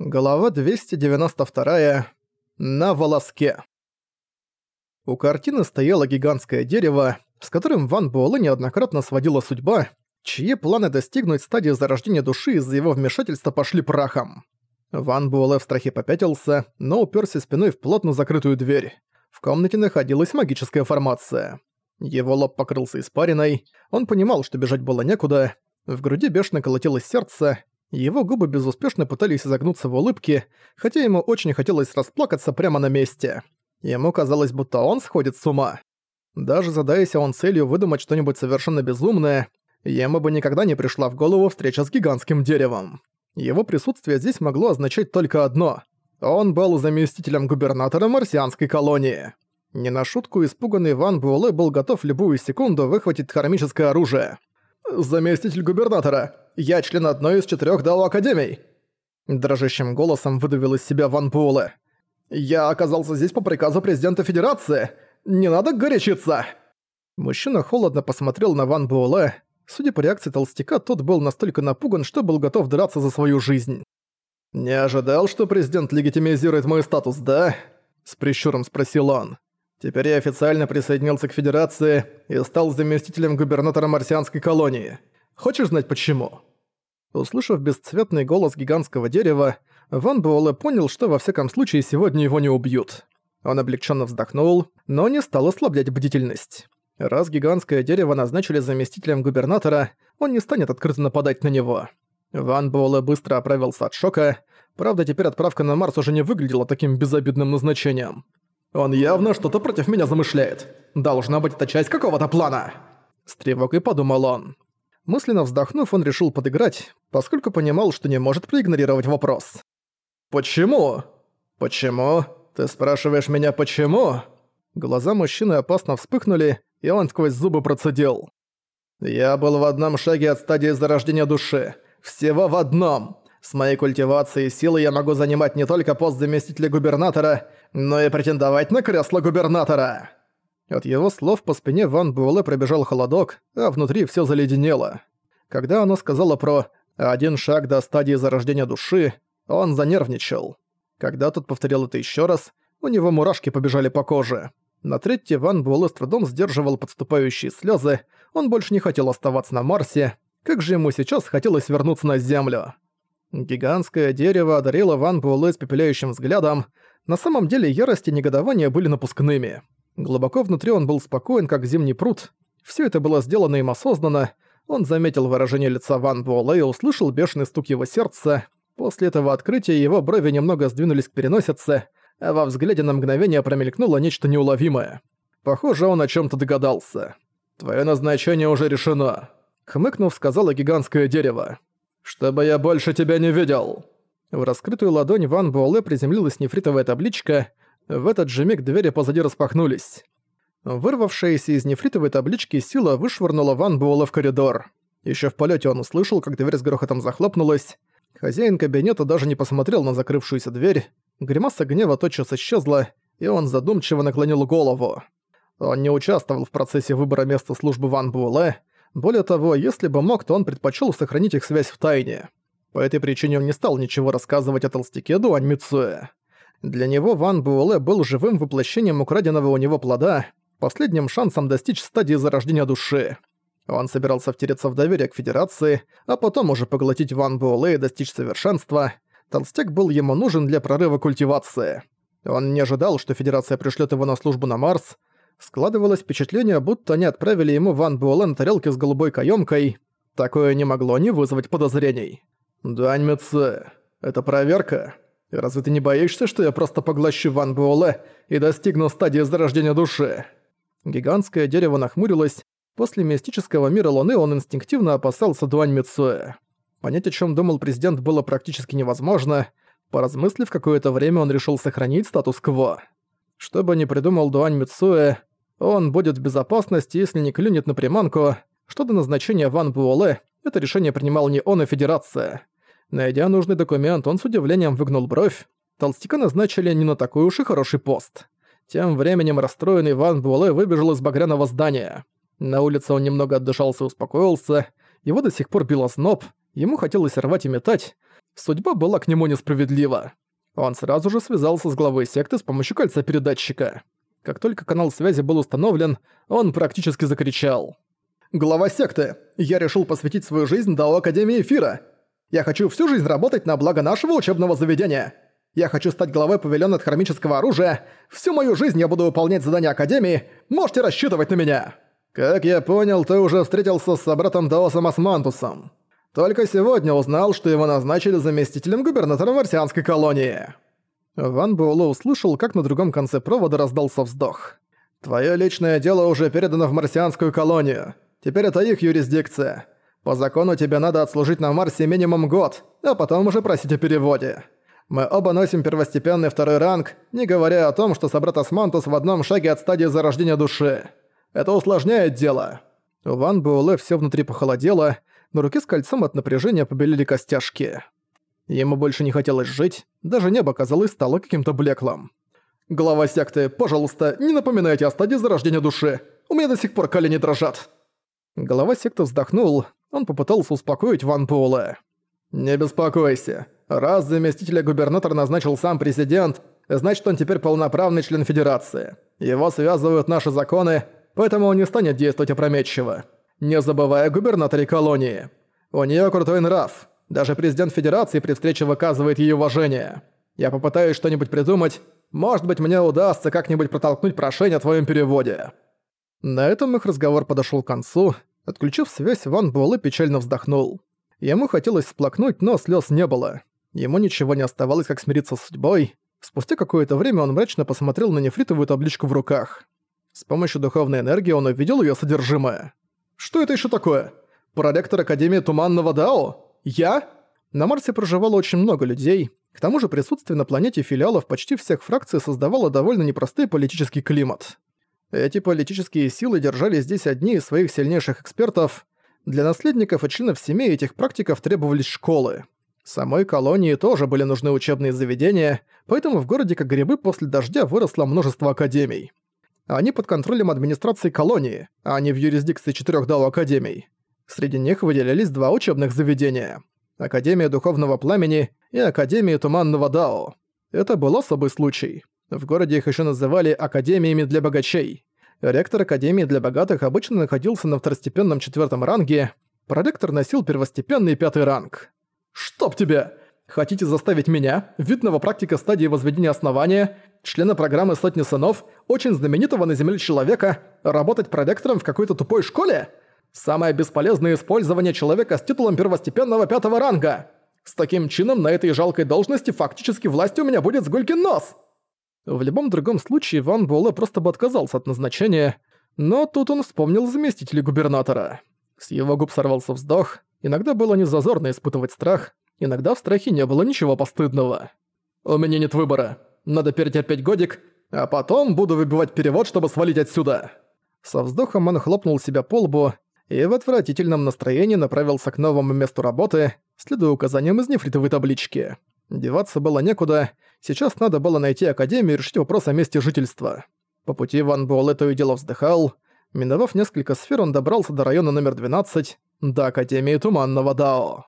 Глава 292. На волоске. У картины стояло гигантское дерево, с которым Ван Буэлэ неоднократно сводила судьба, чьи планы достигнуть стадии зарождения души из-за его вмешательства пошли прахом. Ван Буэлэ в страхе попятился, но уперся спиной в плотно закрытую дверь. В комнате находилась магическая формация. Его лоб покрылся испариной, он понимал, что бежать было некуда, в груди бешено колотилось сердце, его губы безуспешно пытались изогнуться в улыбке, хотя ему очень хотелось расплакаться прямо на месте. Ему казалось, будто он сходит с ума. Даже задаясь он целью выдумать что-нибудь совершенно безумное, ему бы никогда не пришла в голову встреча с гигантским деревом. Его присутствие здесь могло означать только одно. Он был заместителем губернатора марсианской колонии. Не на шутку испуганный Ван Буэлэ был готов любую секунду выхватить хромическое оружие. «Заместитель губернатора, я член одной из четырёх Дао Академий!» Дрожащим голосом выдавил из себя Ван Буэлэ. «Я оказался здесь по приказу президента Федерации! Не надо горячиться!» Мужчина холодно посмотрел на Ван Буэлэ. Судя по реакции толстяка, тот был настолько напуган, что был готов драться за свою жизнь. «Не ожидал, что президент легитимизирует мой статус, да?» С прищуром спросил он. Теперь я официально присоединился к Федерации и стал заместителем губернатора марсианской колонии. Хочешь знать почему?» Услышав бесцветный голос гигантского дерева, Ван Буэлэ понял, что во всяком случае сегодня его не убьют. Он облегченно вздохнул, но не стал ослаблять бдительность. Раз гигантское дерево назначили заместителем губернатора, он не станет открыто нападать на него. Ван Буэлэ быстро оправился от шока, правда теперь отправка на Марс уже не выглядела таким безобидным назначением. Он явно что-то против меня замышляет. Должна быть это часть какого-то плана. С тревогой подумал он. Мысленно вздохнув, он решил подыграть, поскольку понимал, что не может проигнорировать вопрос. «Почему? Почему? Ты спрашиваешь меня, почему?» Глаза мужчины опасно вспыхнули, и он сквозь зубы процедил. «Я был в одном шаге от стадии зарождения души. Всего в одном. С моей культивацией силы я могу занимать не только пост заместителя губернатора, но и претендовать на кресло губернатора!» От его слов по спине Ван Буэлэ пробежал холодок, а внутри все заледенело. Когда оно сказала про «один шаг до стадии зарождения души», он занервничал. Когда тот повторил это еще раз, у него мурашки побежали по коже. На третий Ван Буэлэ с трудом сдерживал подступающие слезы, он больше не хотел оставаться на Марсе, как же ему сейчас хотелось вернуться на Землю. Гигантское дерево одарило Ван Буэлэ испепеляющим взглядом. На самом деле ярость и негодование были напускными. Глубоко внутри он был спокоен, как зимний пруд. Все это было сделано им осознанно. Он заметил выражение лица Ван Буэлэ и услышал бешеный стук его сердца. После этого открытия его брови немного сдвинулись к переносице, а во взгляде на мгновение промелькнуло нечто неуловимое. Похоже, он о чем то догадался. «Твое назначение уже решено», — хмыкнув, сказала гигантское дерево чтобы я больше тебя не видел!» В раскрытую ладонь Ван Буэлэ приземлилась нефритовая табличка, в этот же миг двери позади распахнулись. Вырвавшаяся из нефритовой таблички сила вышвырнула Ван Буэлэ в коридор. Еще в полете он услышал, как дверь с грохотом захлопнулась. Хозяин кабинета даже не посмотрел на закрывшуюся дверь. Гримаса гнева тотчас исчезла, и он задумчиво наклонил голову. Он не участвовал в процессе выбора места службы Ван Буэлэ, более того, если бы мог, то он предпочел сохранить их связь в тайне. По этой причине он не стал ничего рассказывать о толстяке Дуань Мицуэ. Для него Ван Буэлэ был живым воплощением украденного у него плода, последним шансом достичь стадии зарождения души. Он собирался втереться в доверие к Федерации, а потом уже поглотить Ван Буэлэ и достичь совершенства. Толстяк был ему нужен для прорыва культивации. Он не ожидал, что Федерация пришлет его на службу на Марс, Складывалось впечатление, будто они отправили ему Ван Буэлэ на тарелке с голубой каёмкой. Такое не могло не вызвать подозрений. «Дуань Мюцэ, это проверка? Разве ты не боишься, что я просто поглощу Ван Буэлэ и достигну стадии зарождения души?» Гигантское дерево нахмурилось. После мистического мира Луны он инстинктивно опасался Дуань Мицуэ. Понять, о чем думал президент, было практически невозможно. Поразмыслив какое-то время, он решил сохранить статус-кво. Что бы ни придумал Дуань Мицуэ, он будет в безопасности, если не клюнет на приманку. Что до назначения Ван Буэлэ, это решение принимал не он, а Федерация. Найдя нужный документ, он с удивлением выгнул бровь. Толстяка назначили не на такой уж и хороший пост. Тем временем расстроенный Ван Буэлэ выбежал из багряного здания. На улице он немного отдышался и успокоился. Его до сих пор било сноб, ему хотелось рвать и метать. Судьба была к нему несправедлива. Он сразу же связался с главой секты с помощью кольца передатчика. Как только канал связи был установлен, он практически закричал. «Глава секты, я решил посвятить свою жизнь Дао Академии Эфира. Я хочу всю жизнь работать на благо нашего учебного заведения. Я хочу стать главой павильона от хромического оружия. Всю мою жизнь я буду выполнять задания Академии. Можете рассчитывать на меня». «Как я понял, ты уже встретился с собратом Даосом Османтусом. Только сегодня узнал, что его назначили заместителем губернатора марсианской колонии». Ван Буэлло услышал, как на другом конце провода раздался вздох. «Твое личное дело уже передано в марсианскую колонию. Теперь это их юрисдикция. По закону тебе надо отслужить на Марсе минимум год, а потом уже просить о переводе. Мы оба носим первостепенный второй ранг, не говоря о том, что собрат Османтус в одном шаге от стадии зарождения души. Это усложняет дело». У Ван Буэлэ всё внутри похолодело, на руке с кольцом от напряжения побелели костяшки. Ему больше не хотелось жить, даже небо, казалось, стало каким-то блеклым. «Глава секты, пожалуйста, не напоминайте о стадии зарождения души. У меня до сих пор колени дрожат». Глава секты вздохнул, он попытался успокоить Ван Буэлэ. «Не беспокойся. Раз заместителя губернатора назначил сам президент, значит он теперь полноправный член Федерации. Его связывают наши законы, поэтому он не станет действовать опрометчиво. Не забывая о губернаторе колонии. У нее крутой нрав. Даже президент Федерации при встрече выказывает ей уважение. Я попытаюсь что-нибудь придумать. Может быть, мне удастся как-нибудь протолкнуть прошение о твоем переводе». На этом их разговор подошел к концу. Отключив связь, Ван Буэлэ печально вздохнул. Ему хотелось сплакнуть, но слез не было. Ему ничего не оставалось, как смириться с судьбой. Спустя какое-то время он мрачно посмотрел на нефритовую табличку в руках. С помощью духовной энергии он увидел ее содержимое. «Что это еще такое? Проректор Академии Туманного Дао? Я?» На Марсе проживало очень много людей. К тому же присутствие на планете филиалов почти всех фракций создавало довольно непростой политический климат. Эти политические силы держали здесь одни из своих сильнейших экспертов. Для наследников и членов семей этих практиков требовались школы. Самой колонии тоже были нужны учебные заведения, поэтому в городе как грибы после дождя выросло множество академий. Они под контролем администрации колонии, а не в юрисдикции четырех дао академий. Среди них выделялись два учебных заведения. Академия Духовного Пламени и Академия Туманного Дао. Это был особый случай. В городе их еще называли Академиями для богачей. Ректор Академии для богатых обычно находился на второстепенном четвертом ранге, проректор носил первостепенный пятый ранг. «Чтоб тебя! Хотите заставить меня, видного практика стадии возведения основания, члена программы «Сотни сынов», очень знаменитого на Земле человека, работать проректором в какой-то тупой школе? Самое бесполезное использование человека с титулом первостепенного пятого ранга. С таким чином на этой жалкой должности фактически властью у меня будет сгулькин нос. В любом другом случае Ван Буэлэ просто бы отказался от назначения, но тут он вспомнил заместителя губернатора. С его губ сорвался вздох, Иногда было незазорно испытывать страх, иногда в страхе не было ничего постыдного. «У меня нет выбора. Надо перетерпеть годик, а потом буду выбивать перевод, чтобы свалить отсюда». Со вздохом он хлопнул себя по лбу и в отвратительном настроении направился к новому месту работы, следуя указаниям из нефритовой таблички. Деваться было некуда, сейчас надо было найти Академию и решить вопрос о месте жительства. По пути Ван Буэлэ то и дело вздыхал. Миновав несколько сфер, он добрался до района номер 12, до Академии Туманного Дао.